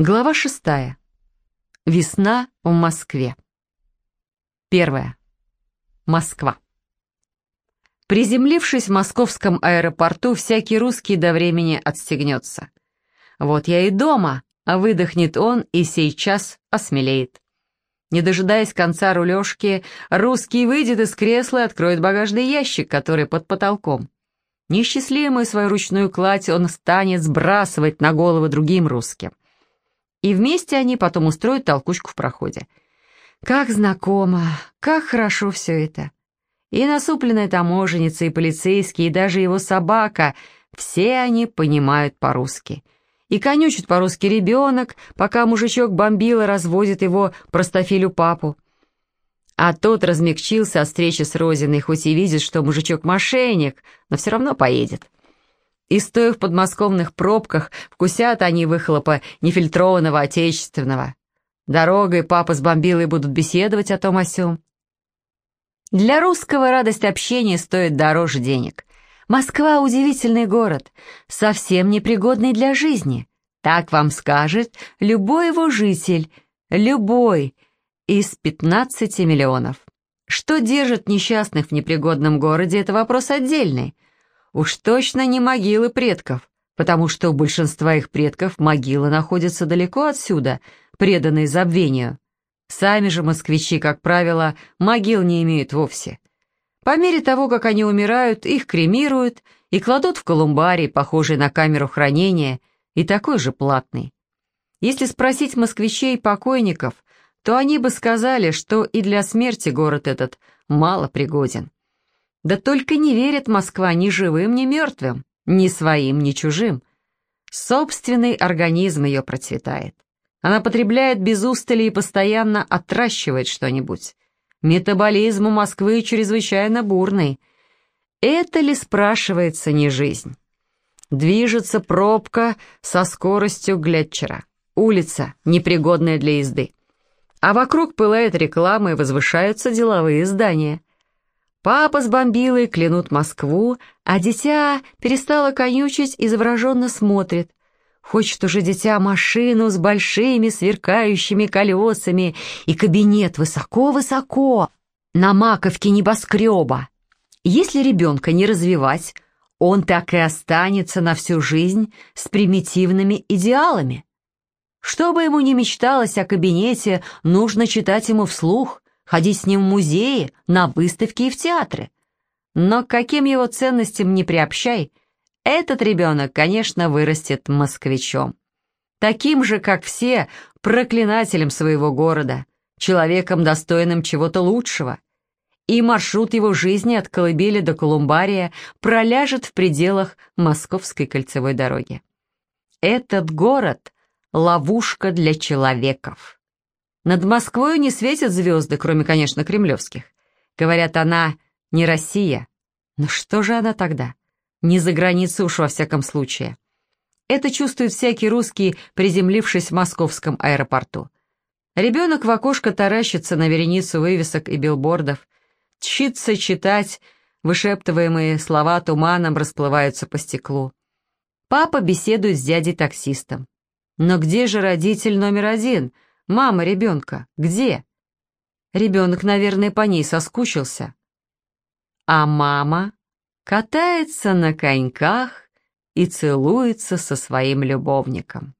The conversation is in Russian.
Глава шестая. Весна в Москве. Первое. Москва. Приземлившись в московском аэропорту, всякий русский до времени отстегнется. Вот я и дома, а выдохнет он и сейчас осмелеет. Не дожидаясь конца рулежки, русский выйдет из кресла и откроет багажный ящик, который под потолком. Несчастливую свою ручную кладь он станет сбрасывать на головы другим русским. И вместе они потом устроят толкучку в проходе. Как знакомо, как хорошо все это. И насупленная таможенница, и полицейский, и даже его собака — все они понимают по-русски. И конючит по-русски ребенок, пока мужичок бомбила разводит его простофилю папу. А тот размягчился от встречи с Розиной, хоть и видит, что мужичок мошенник, но все равно поедет. И стоя в подмосковных пробках, вкусят они выхлопа нефильтрованного отечественного. Дорогой папа с бомбилой будут беседовать о том о сём. Для русского радость общения стоит дороже денег. Москва — удивительный город, совсем непригодный для жизни. Так вам скажет любой его житель, любой из 15 миллионов. Что держит несчастных в непригодном городе, это вопрос отдельный — Уж точно не могилы предков, потому что у большинства их предков могилы находятся далеко отсюда, преданные забвению. Сами же москвичи, как правило, могил не имеют вовсе. По мере того, как они умирают, их кремируют и кладут в колумбарий, похожий на камеру хранения, и такой же платный. Если спросить москвичей покойников, то они бы сказали, что и для смерти город этот мало пригоден. Да только не верит Москва ни живым, ни мертвым, ни своим, ни чужим. Собственный организм ее процветает. Она потребляет без устали и постоянно отращивает что-нибудь. Метаболизм у Москвы чрезвычайно бурный. Это ли, спрашивается, не жизнь? Движется пробка со скоростью Глетчера. Улица, непригодная для езды. А вокруг пылает реклама и возвышаются деловые здания. Папа с бомбилой клянут Москву, а дитя перестало конючить и завороженно смотрит. Хочет уже дитя машину с большими сверкающими колесами и кабинет высоко-высоко, на маковке небоскреба. Если ребенка не развивать, он так и останется на всю жизнь с примитивными идеалами. Что бы ему ни мечталось о кабинете, нужно читать ему вслух, ходить с ним в музеи, на выставки и в театры. Но каким его ценностям не приобщай, этот ребенок, конечно, вырастет москвичом. Таким же, как все, проклинателем своего города, человеком, достойным чего-то лучшего. И маршрут его жизни от Колыбели до Колумбария проляжет в пределах Московской кольцевой дороги. Этот город — ловушка для человеков. Над Москвой не светят звезды, кроме, конечно, кремлевских. Говорят, она не Россия. Но что же она тогда? Не за границей уж во всяком случае. Это чувствует всякий русский, приземлившись в московском аэропорту. Ребенок в окошко таращится на вереницу вывесок и билбордов, тщится читать, вышептываемые слова туманом расплываются по стеклу. Папа беседует с дядей-таксистом. Но где же родитель номер один — Мама ребенка где? Ребенок, наверное, по ней соскучился. А мама катается на коньках и целуется со своим любовником.